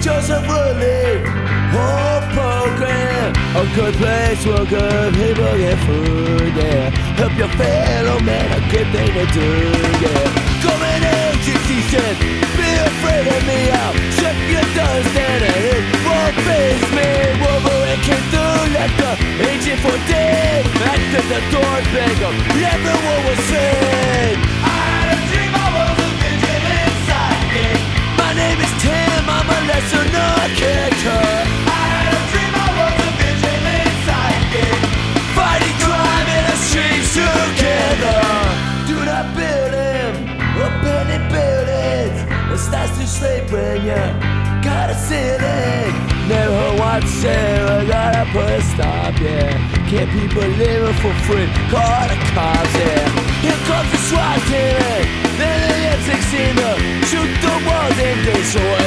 Joseph Woodley Whole program A good place where good people get food, yeah. Help your fellow man, a good thing to do, yeah. Government agency said Be afraid of me out Check your understanding for dead. After the door up, everyone will sing. I had a dream I was a vigilant sidekick. My name is Tim, I'm a lesser known character. I had a dream I was a. Fighting crime in the streets together. Do not build him, to sleep when you got a ceiling. Never to I gotta put a stop, yeah. Can't people living for free? Call the cops, yeah. Here comes the SWAT team, then the M16 to shoot the walls and destroy the